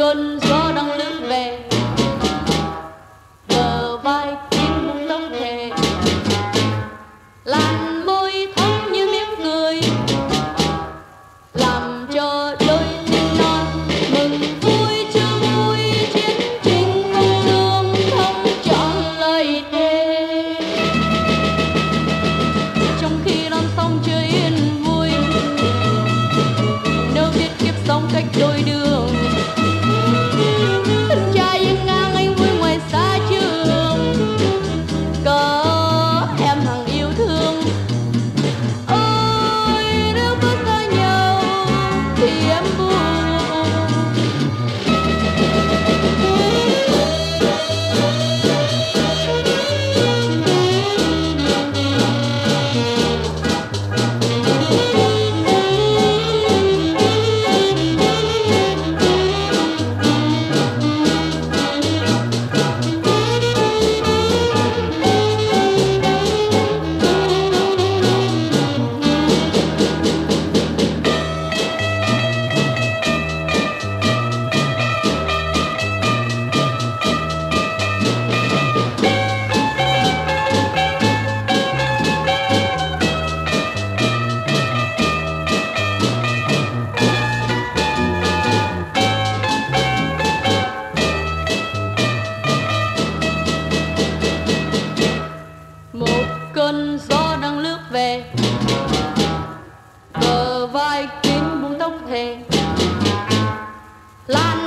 guns. gió đang lướt về. Bờ vai kín buông tóc thề. Lan